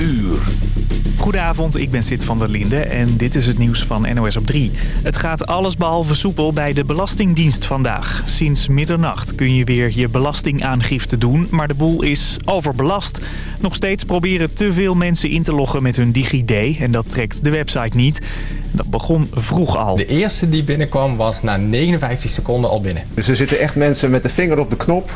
uur. Goedenavond, ik ben Sid van der Linde en dit is het nieuws van NOS op 3. Het gaat allesbehalve soepel bij de Belastingdienst vandaag. Sinds middernacht kun je weer je belastingaangifte doen, maar de boel is overbelast. Nog steeds proberen te veel mensen in te loggen met hun DigiD en dat trekt de website niet. Dat begon vroeg al. De eerste die binnenkwam was na 59 seconden al binnen. Dus er zitten echt mensen met de vinger op de knop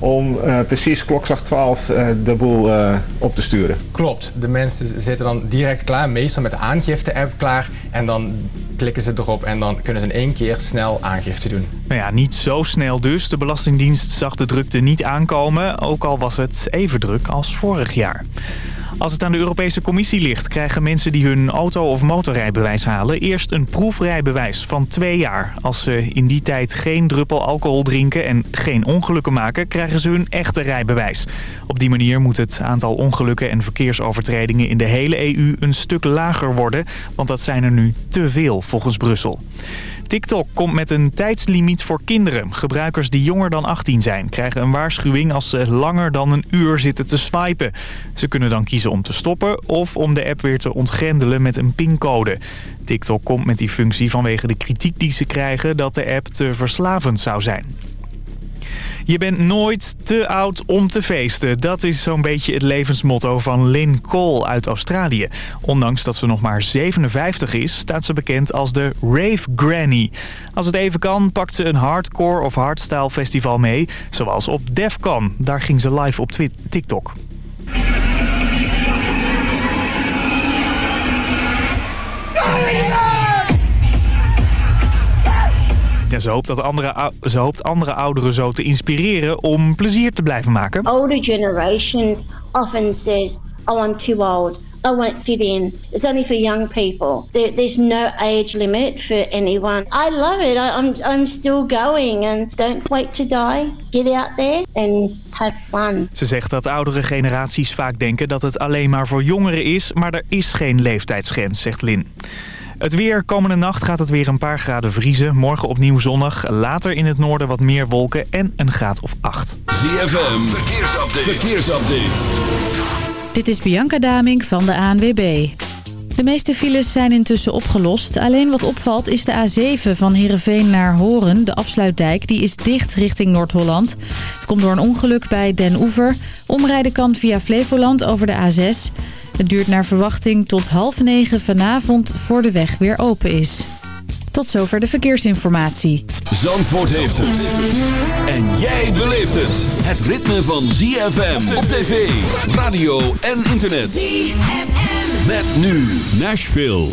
om uh, precies klokslag 12 uh, de boel uh, op te sturen. Klopt, de mensen zitten dan direct klaar, meestal met de aangifte-app klaar. En dan klikken ze erop en dan kunnen ze in één keer snel aangifte doen. Nou ja, niet zo snel dus. De Belastingdienst zag de drukte niet aankomen, ook al was het even druk als vorig jaar. Als het aan de Europese Commissie ligt, krijgen mensen die hun auto- of motorrijbewijs halen... eerst een proefrijbewijs van twee jaar. Als ze in die tijd geen druppel alcohol drinken en geen ongelukken maken... krijgen ze hun echte rijbewijs. Op die manier moet het aantal ongelukken en verkeersovertredingen in de hele EU een stuk lager worden... want dat zijn er nu te veel volgens Brussel. TikTok komt met een tijdslimiet voor kinderen. Gebruikers die jonger dan 18 zijn krijgen een waarschuwing als ze langer dan een uur zitten te swipen. Ze kunnen dan kiezen om te stoppen of om de app weer te ontgrendelen met een pincode. TikTok komt met die functie vanwege de kritiek die ze krijgen dat de app te verslavend zou zijn. Je bent nooit te oud om te feesten. Dat is zo'n beetje het levensmotto van Lynn Cole uit Australië. Ondanks dat ze nog maar 57 is, staat ze bekend als de Rave Granny. Als het even kan, pakt ze een hardcore of hardstyle festival mee. Zoals op Defcon. Daar ging ze live op TikTok. Ja, ze, hoopt dat andere, ze hoopt andere ouderen zo te inspireren om plezier te blijven maken. Older generation often says, oh I'm too old. I won't fit in. It's only for young people. There, there's no age limit for anyone. I love it. I, I'm, I'm still going and don't wait to die. Get out there and have fun. Ze zegt dat oudere generaties vaak denken dat het alleen maar voor jongeren is, maar er is geen leeftijdsgrens, zegt Lin. Het weer. Komende nacht gaat het weer een paar graden vriezen. Morgen opnieuw zonnig. Later in het noorden wat meer wolken en een graad of 8. ZFM. Verkeersupdate. Verkeersupdate. Dit is Bianca Daming van de ANWB. De meeste files zijn intussen opgelost. Alleen wat opvalt is de A7 van Heerenveen naar Horen, de afsluitdijk. Die is dicht richting Noord-Holland. Het komt door een ongeluk bij Den Oever. Omrijden kan via Flevoland over de A6. Het duurt naar verwachting tot half negen vanavond voor de weg weer open is. Tot zover de verkeersinformatie. Zandvoort heeft het. En jij beleeft het. Het ritme van ZFM op tv, radio en internet. ZFM. Met nu Nashville.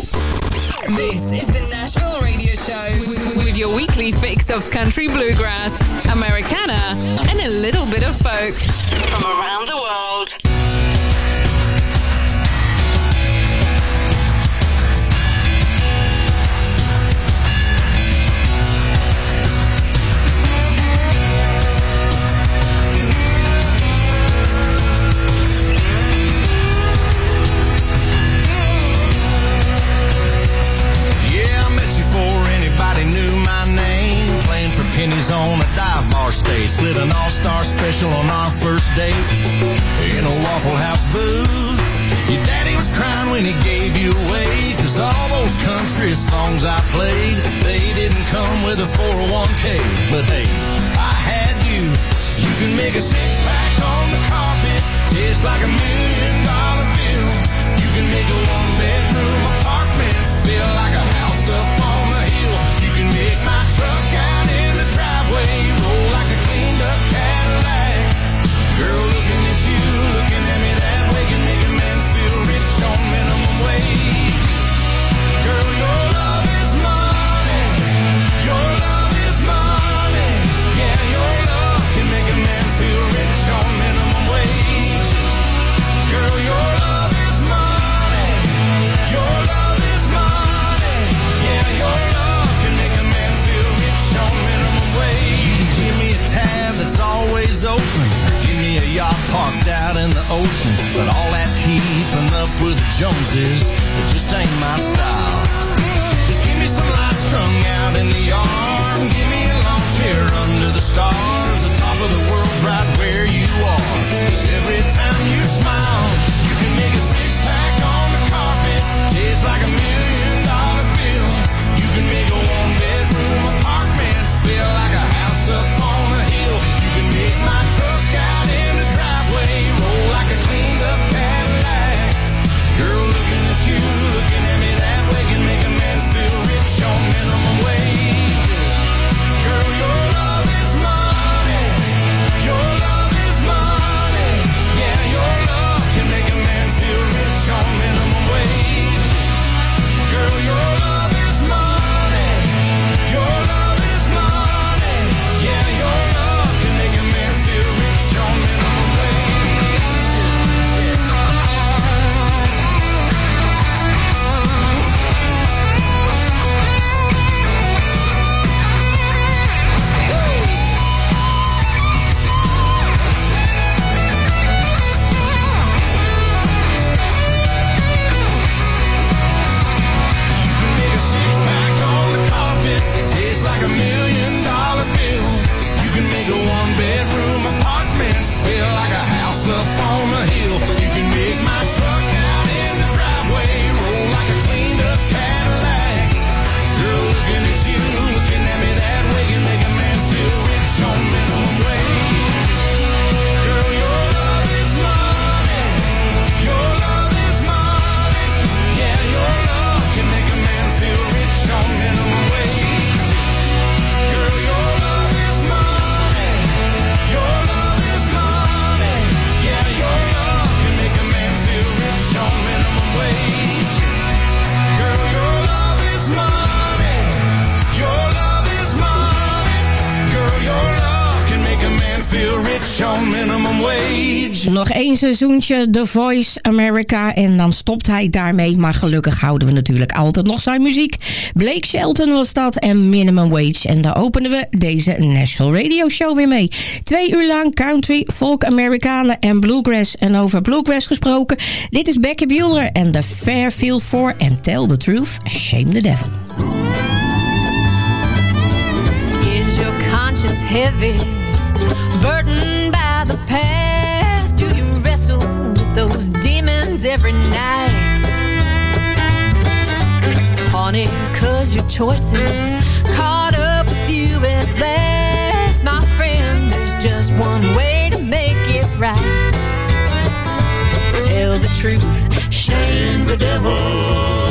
This is the Nashville Radio Show. With your weekly fix of country bluegrass, Americana and a little bit of folk. From around the world. Pennies on a dive bar stay. Split an all-star special on our first date in a Waffle House booth. Your daddy was crying when he gave you away. Cause all those country songs I played, they didn't come with a 401k. But hey, I had you. You can make a six-pack on the carpet, taste like a million the seizoentje The Voice America en dan stopt hij daarmee. Maar gelukkig houden we natuurlijk altijd nog zijn muziek. Blake Shelton was dat en Minimum Wage. En daar openen we deze Nashville Radio Show weer mee. Twee uur lang country, folk, Amerikanen en bluegrass. En over bluegrass gesproken, dit is Becky Bueller en The Fairfield 4 and Tell the Truth, Shame the Devil. Is your conscience heavy? Burdened every night? Honey, cause your choices caught up with you at last. My friend, there's just one way to make it right. Tell the truth, shame the devil.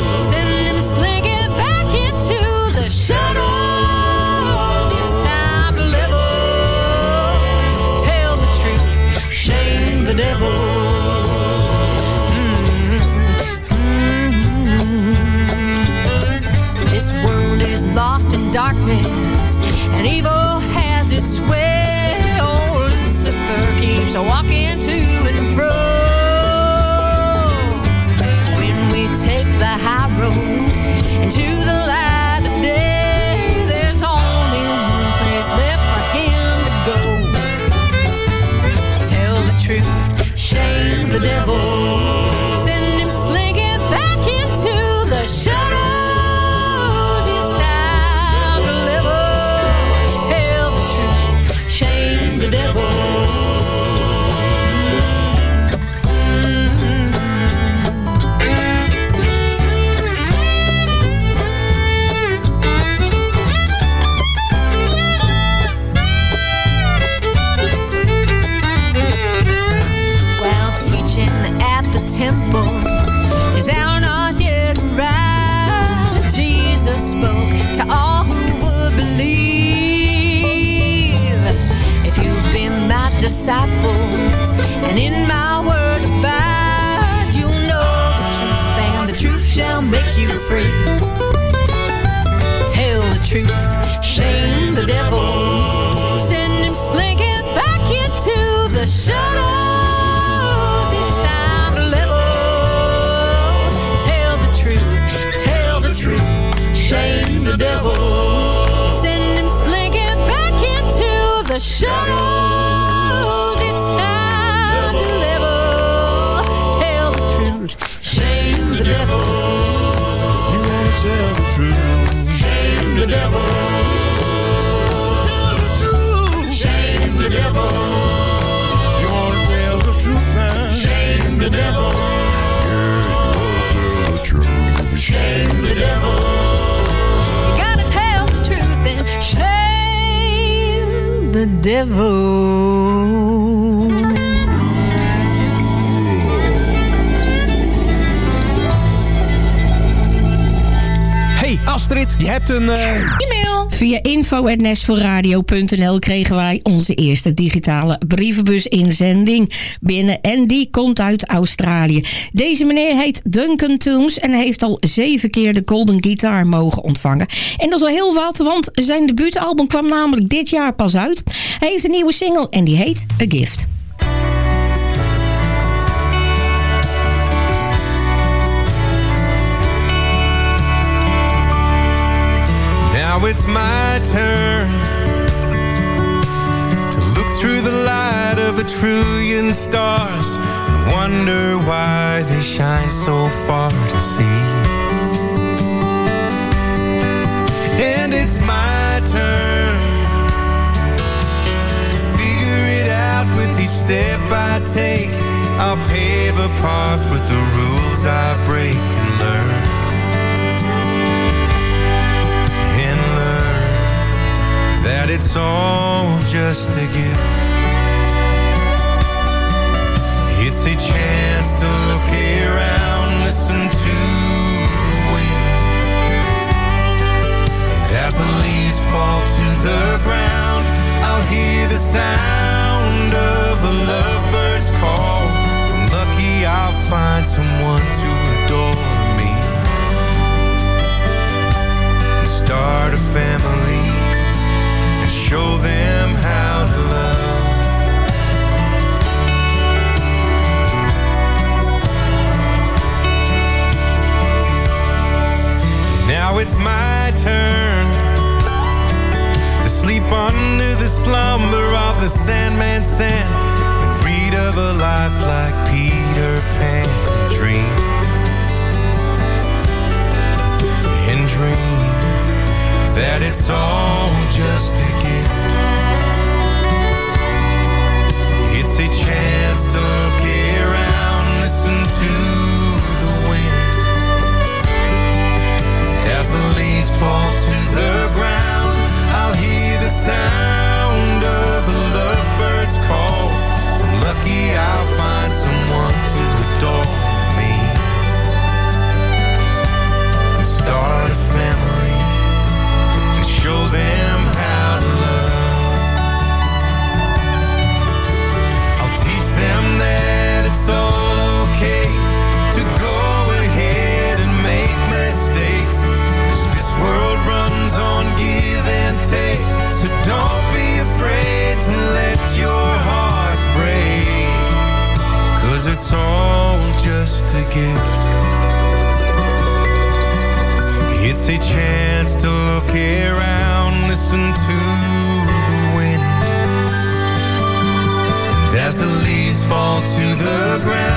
Truth, shame the devil. Send him slinging back into the shadows. It's time to level. Tell the truth, tell the truth, shame the devil. Send him slinging back into the shadows. Een... eh, E-mail. Via info.nashvilleradio.nl kregen wij onze eerste digitale brievenbus inzending binnen. En die komt uit Australië. Deze meneer heet Duncan Toombs en heeft al zeven keer de Golden Guitar mogen ontvangen. En dat is al heel wat, want zijn debuutalbum kwam namelijk dit jaar pas uit. Hij heeft een nieuwe single en die heet A Gift. Now it's my turn to look through the light of a trillion stars and wonder why they shine so far to see. And it's my turn to figure it out with each step I take. I'll pave a path with the rules just te geven. a gift. It's a chance to look around Listen to the wind. And as the leaves fall to the ground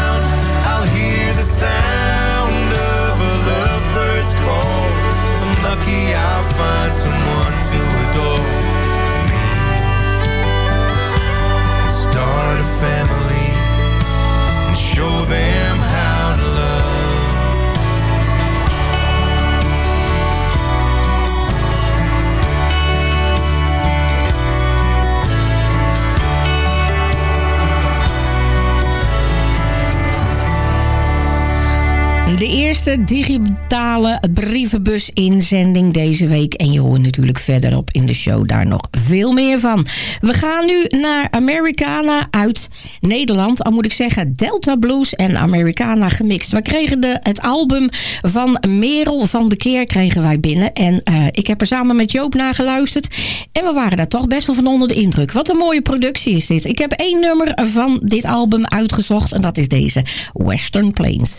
eerste digitale brievenbus-inzending deze week. En je hoort natuurlijk verderop in de show daar nog veel meer van. We gaan nu naar Americana uit Nederland. Al moet ik zeggen, Delta Blues en Americana gemixt. We kregen de, het album van Merel van de Keer kregen wij binnen. En eh, ik heb er samen met Joop naar geluisterd. En we waren daar toch best wel van onder de indruk. Wat een mooie productie is dit. Ik heb één nummer van dit album uitgezocht. En dat is deze, Western Plains.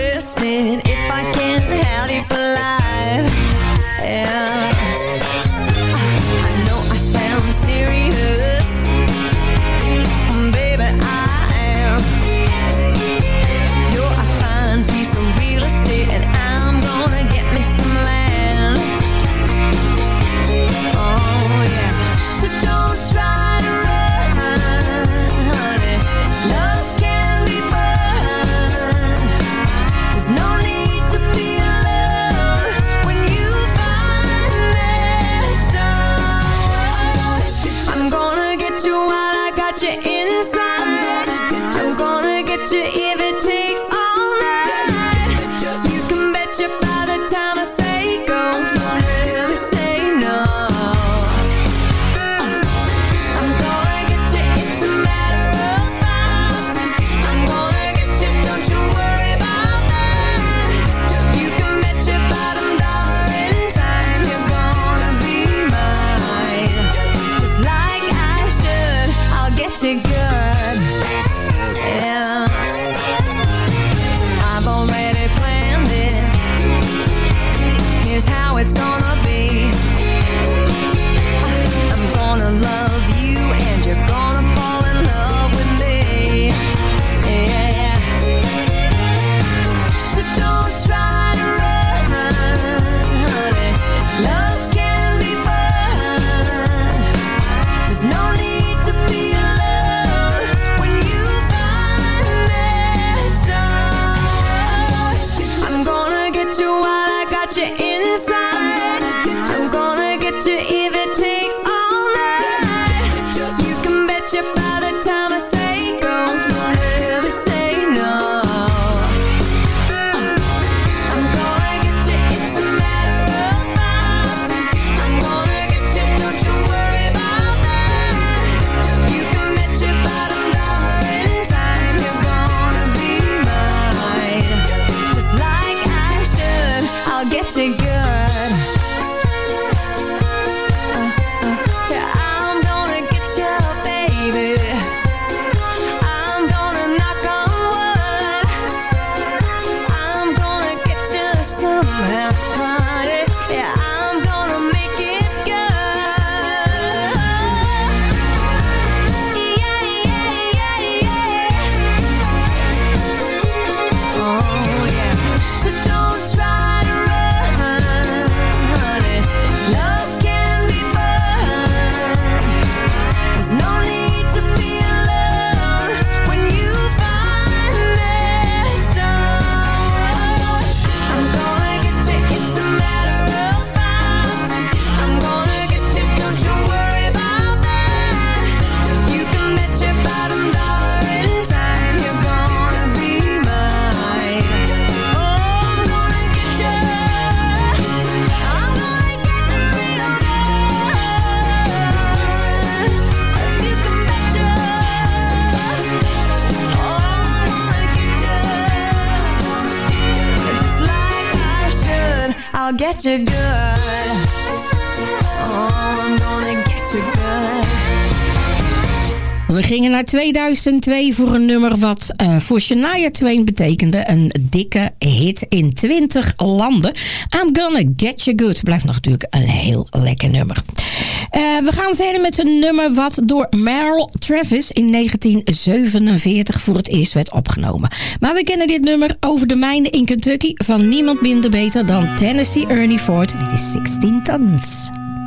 to go to go 2002 voor een nummer wat eh, voor Shania Twain betekende een dikke hit in 20 landen. I'm Gonna Get You Good blijft nog natuurlijk een heel lekker nummer. Eh, we gaan verder met een nummer wat door Meryl Travis in 1947 voor het eerst werd opgenomen. Maar we kennen dit nummer over de mijnen in Kentucky van niemand minder beter dan Tennessee Ernie Ford. Dit is 16 Tons.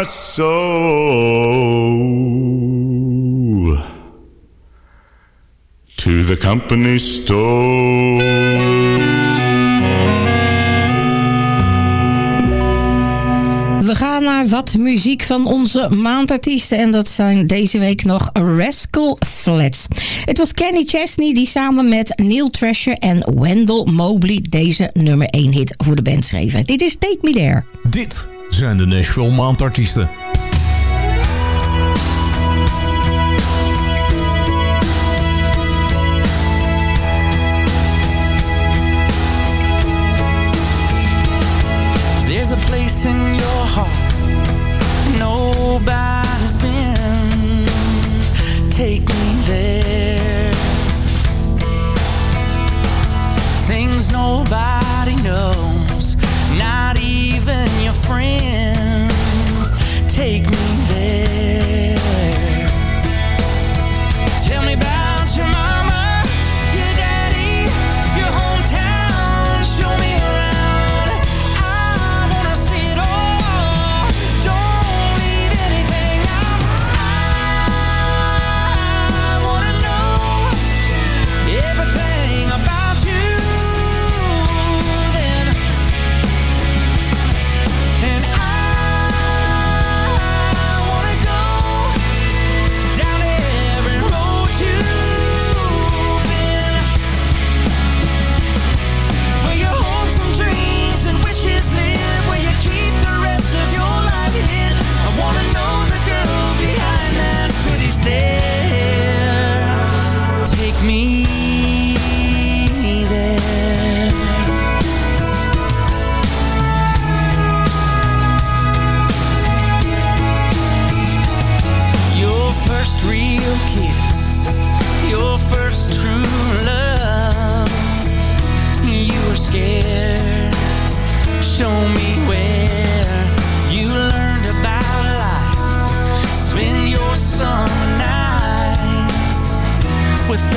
my soul to the company store. We gaan naar wat muziek van onze maandartiesten. En dat zijn deze week nog Rascal Flats. Het was Kenny Chesney die samen met Neil Thrasher en Wendell Mobley deze nummer 1 hit voor de band schreven. Dit is Take Me There. Dit zijn de Nashville Maandartiesten. There's a place in your heart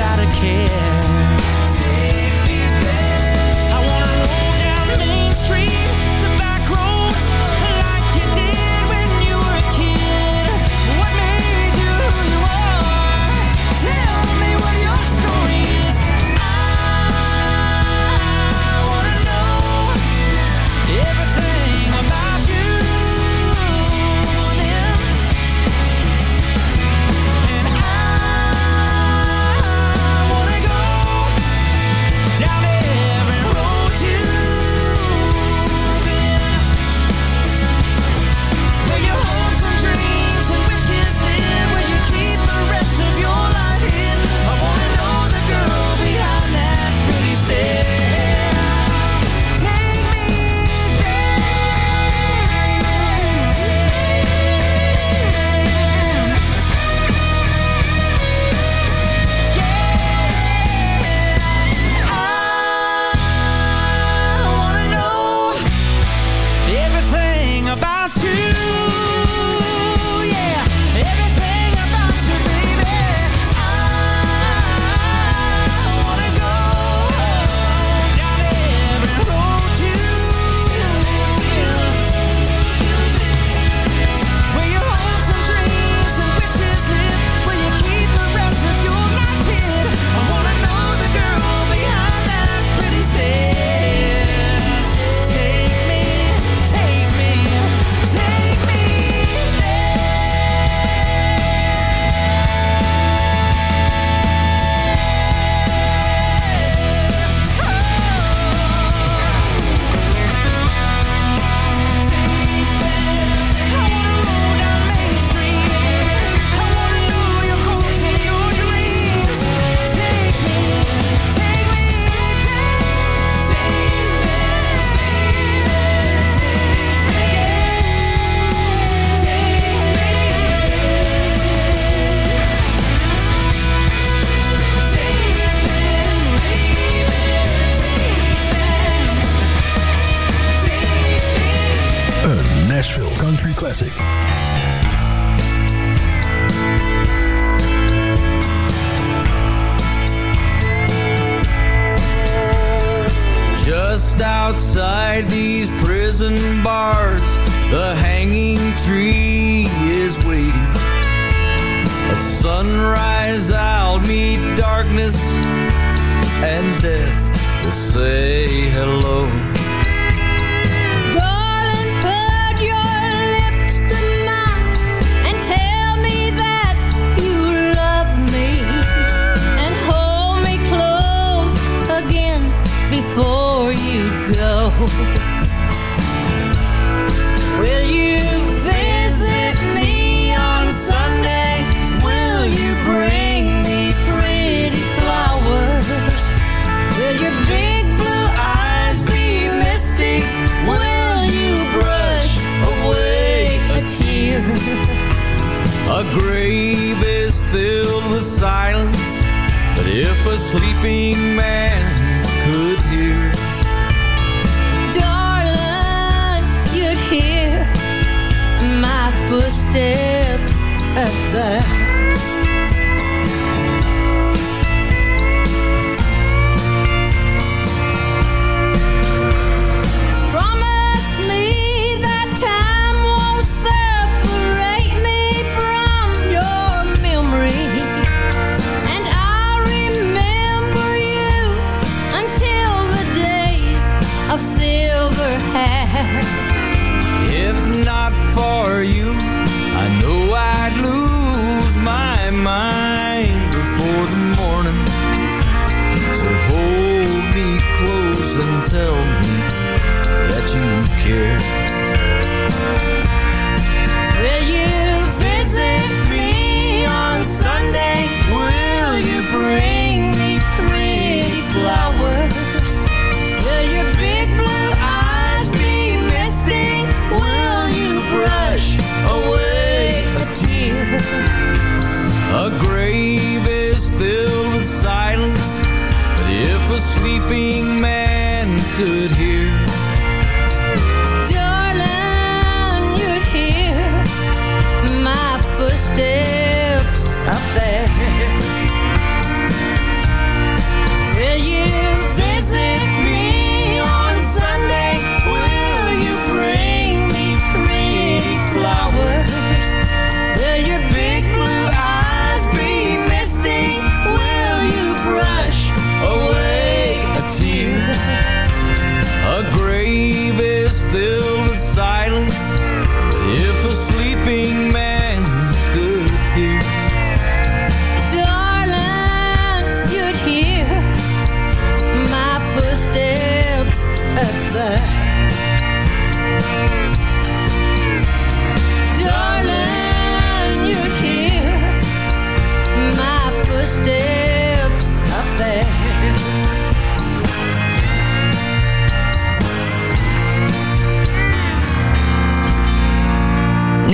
without a care.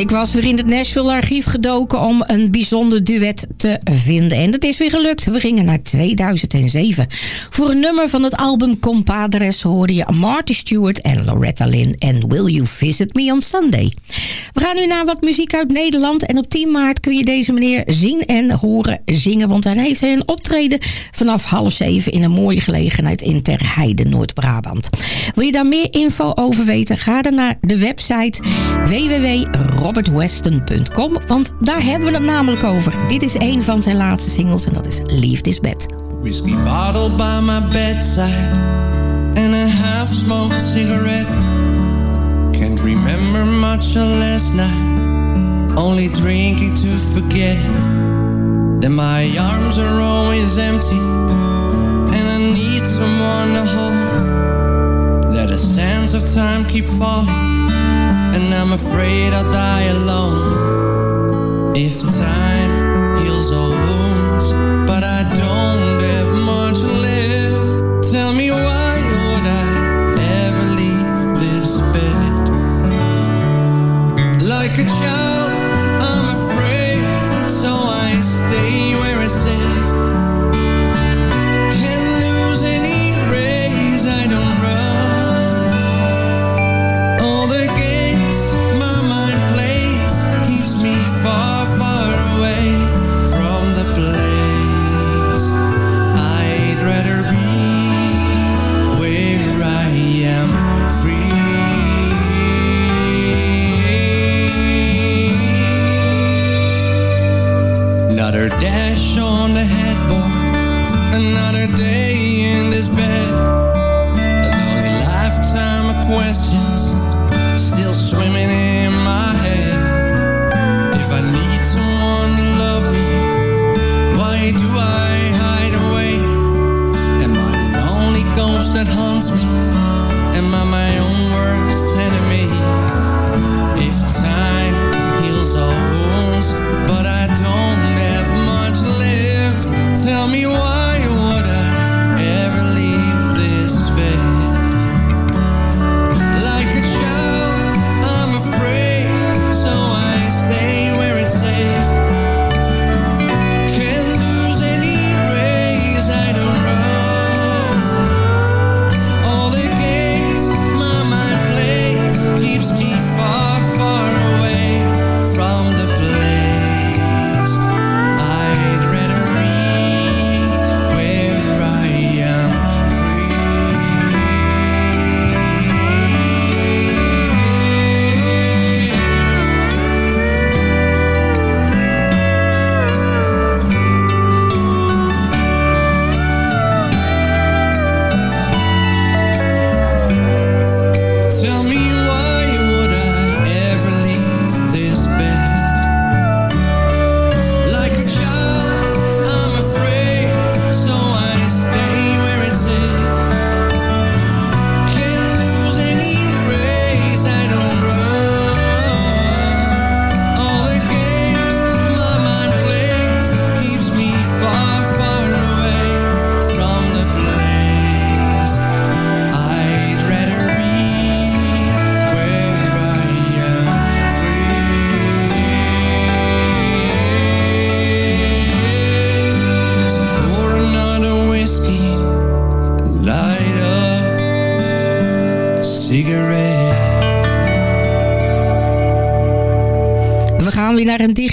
Ik was weer in het Nashville archief gedoken om een bijzonder duet te vinden. En dat is weer gelukt. We gingen naar 2007. Voor een nummer van het album Compadres hoorde je Marty Stewart en Loretta Lynn en Will You Visit Me on Sunday. We gaan nu naar wat muziek uit Nederland. En op 10 maart kun je deze meneer zien en horen zingen. Want hij heeft een optreden vanaf half zeven in een mooie gelegenheid in Ter Heide, Noord-Brabant. Wil je daar meer info over weten? Ga dan naar de website www.robertweston.com. Want daar hebben we het namelijk over. Dit is een van zijn laatste singles en dat is Leave This Bed. Whiskey bottle by my bedside and a half smoked cigarette. Can't remember much of last night, only drinking to forget. Then my arms are always empty, and I need someone to hold. Let a sense of time keep falling, and I'm afraid I'll die alone. If time heals all wounds, but I don't have much left. Tell me why would I ever leave this bed? Like a child,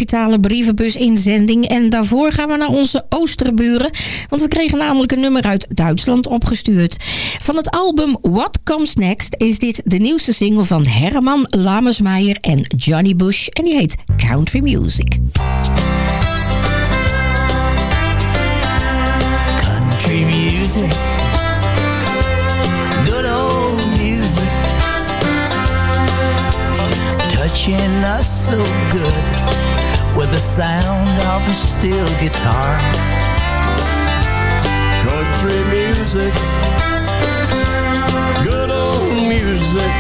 digitale brievenbus-inzending. En daarvoor gaan we naar onze oosterburen. Want we kregen namelijk een nummer uit Duitsland opgestuurd. Van het album What Comes Next is dit de nieuwste single van Herman Lamesmeijer en Johnny Bush. En die heet Country Music. country music. Good old music. Touching us so good with the sound of a steel guitar. Country music. Good old music.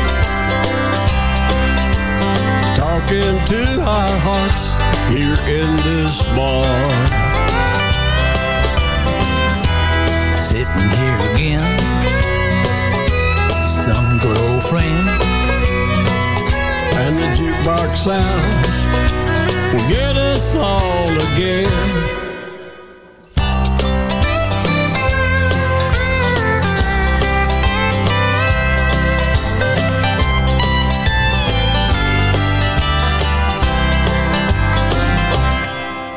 Talking to our hearts here in this bar. sitting here again. Some good old friends. And the jukebox sounds will get us all again.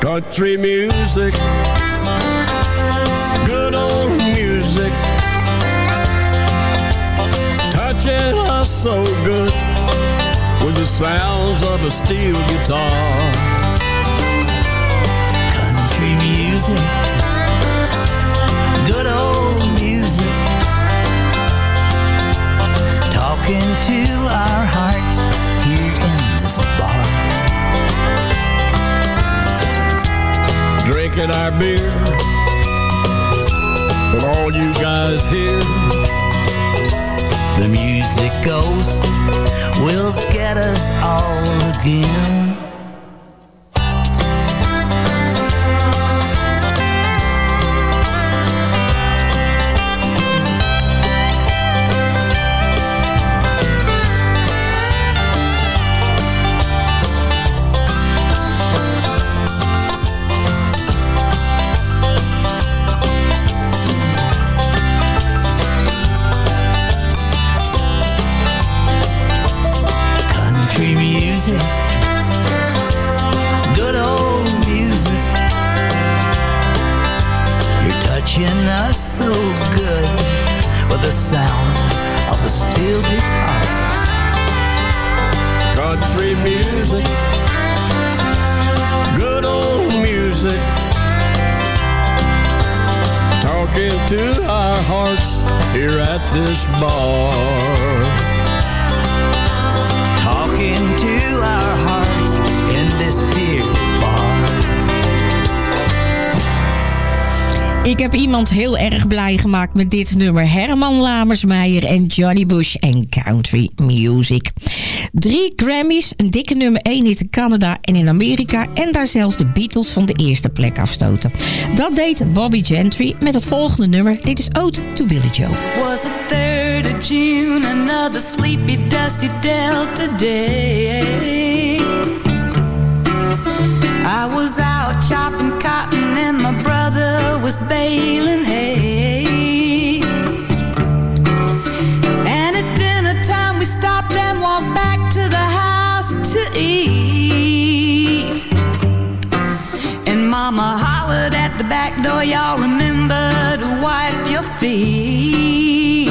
Country music, good old music, touching us so good with the sounds of a steel guitar. Music, good old music, talking to our hearts here in this bar. drinking our beer with all you guys here. The music ghost will get us all again. Blij gemaakt met dit nummer. Herman Lamersmeijer en Johnny Bush en Country Music. Drie Grammys, een dikke nummer 1 hit in Canada en in Amerika... en daar zelfs de Beatles van de eerste plek afstoten. Dat deed Bobby Gentry met het volgende nummer. Dit is Ode to Billy Joe. was the 3rd of June, another sleepy, dusty day. I was out chopping my brother was baling hay. And at dinner time we stopped and walked back to the house to eat. And mama hollered at the back door, y'all remember to wipe your feet.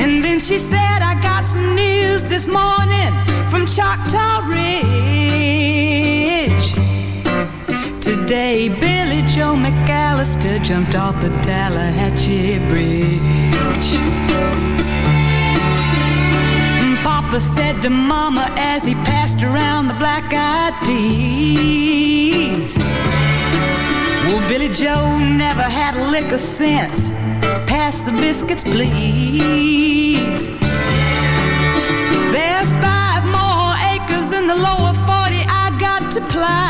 And then she said, I got some news this morning from Choctaw Ridge. Today, Billie Joe McAllister jumped off the Tallahatchie Bridge. Papa said to Mama as he passed around the black-eyed peas. Well, Billie Joe never had a lick of sense. Pass the biscuits, please. There's five more acres in the lower 40 I got to plow.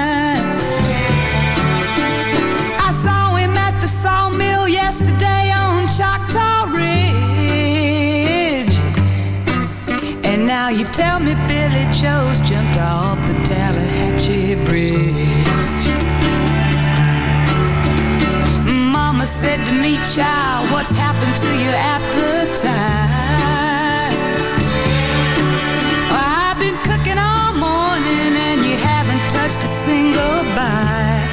you tell me Billie Joe's jumped off the Tallahatchie Bridge. Mama said to me, child, what's happened to your appetite? I've been cooking all morning and you haven't touched a single bite.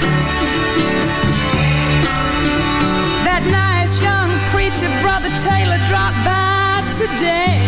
That nice young preacher, Brother Taylor, dropped by today.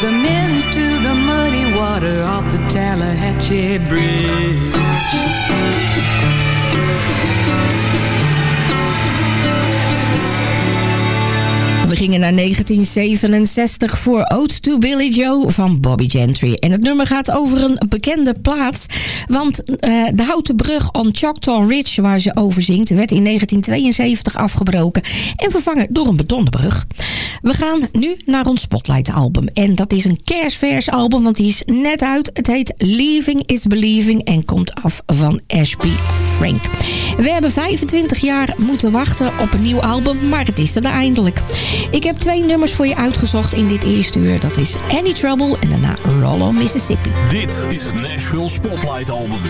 Them into the muddy water off the Tallahatchie Bridge. Gingen naar 1967 voor Ode to Billy Joe van Bobby Gentry. En het nummer gaat over een bekende plaats. Want eh, de houten brug on Choctaw Ridge waar ze over zingt... werd in 1972 afgebroken en vervangen door een betonnen brug. We gaan nu naar ons Spotlight album. En dat is een kerstvers album, want die is net uit. Het heet Leaving is Believing en komt af van Ashby Frank. We hebben 25 jaar moeten wachten op een nieuw album, maar het is er eindelijk. Ik heb twee nummers voor je uitgezocht in dit eerste uur. Dat is Any Trouble en daarna Rollo, Mississippi. Dit is het Nashville Spotlight Album.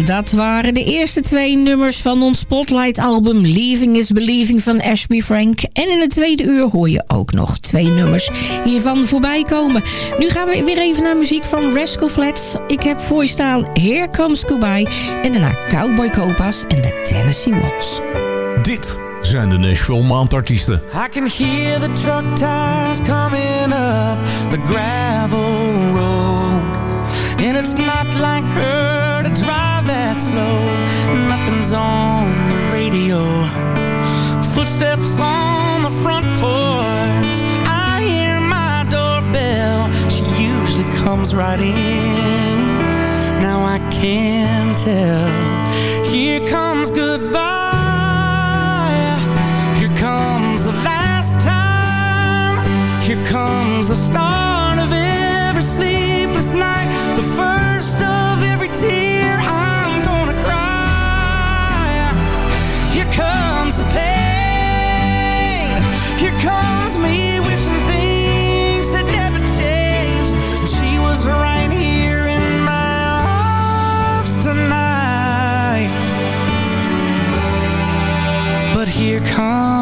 Dat waren de eerste twee nummers van ons Spotlight-album Leaving is Believing van Ashby Frank. En in het tweede uur hoor je ook nog twee nummers hiervan voorbij komen. Nu gaan we weer even naar muziek van Rascal Flats. Ik heb voor je staan Here Comes Goodbye en daarna Cowboy Copas en de Tennessee Walls. Dit zijn de Nashville Maandartiesten. I can hear the truck tires coming up the gravel road. And it's not like her that slow. Nothing's on the radio. Footsteps on the front porch. I hear my doorbell. She usually comes right in. Now I can tell. Here comes goodbye. Here comes the last time. Here comes the start of every sleepless night. The first come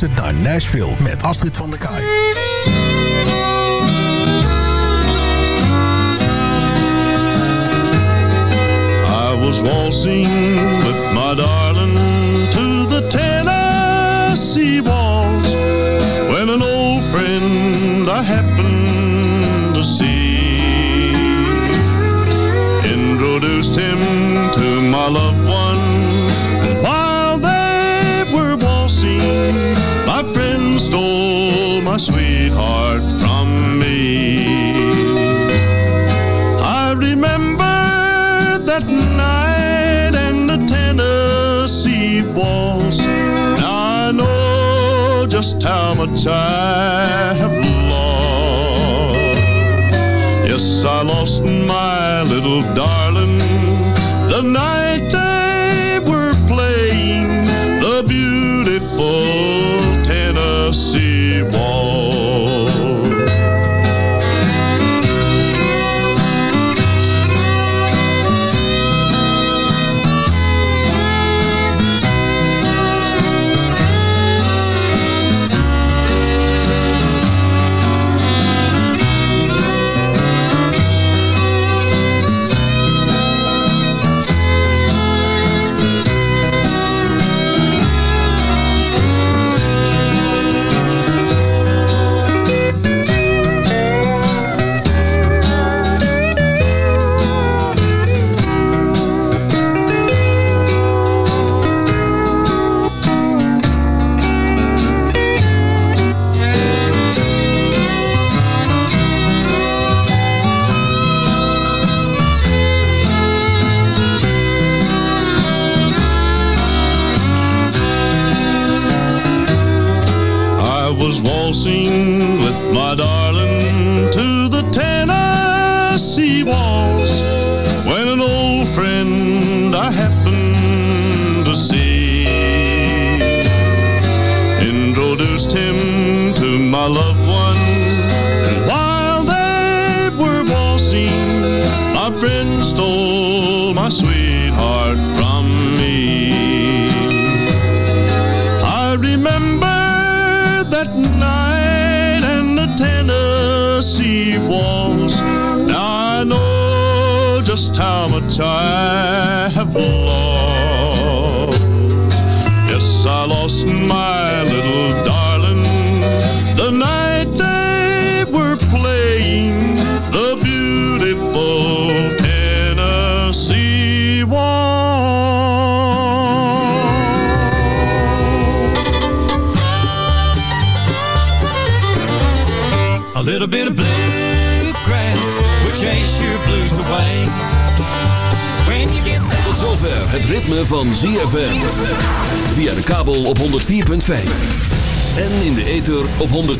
luistert naar Nashville met Astrid van der Kaai. I was waltzing with my darling to the Tennessee walls When an old friend I happened to see Introduced him to my love sweetheart from me. I remember that night and the Tennessee waltz. Now I know just how much I have lost. Yes, I lost my little darling